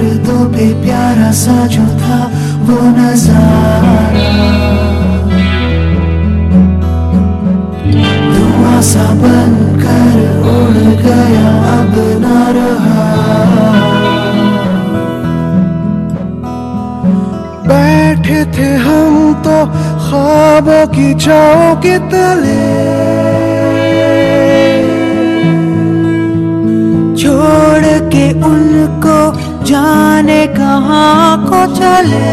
दो पे प्यारा सा जो था, वो नज़ारा। सा बनकर उड़ गया, अब न रहा। बैठे थे हम तो ख्वाबों की छाओ के तले। আমাকো চলে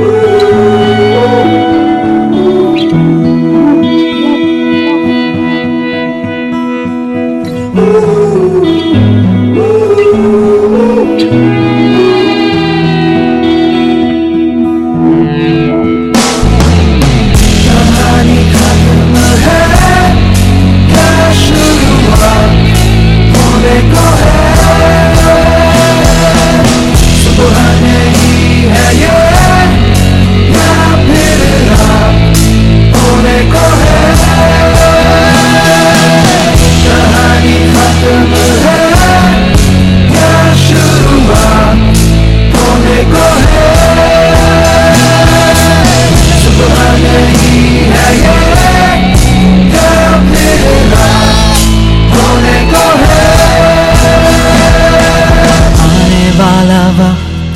Ooh.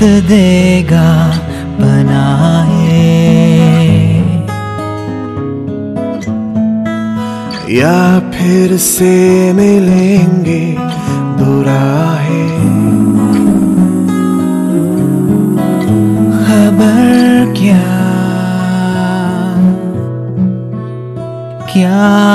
देगा बनाए। या फिर से मिलेंगे दुराहे। खबर क्या? क्या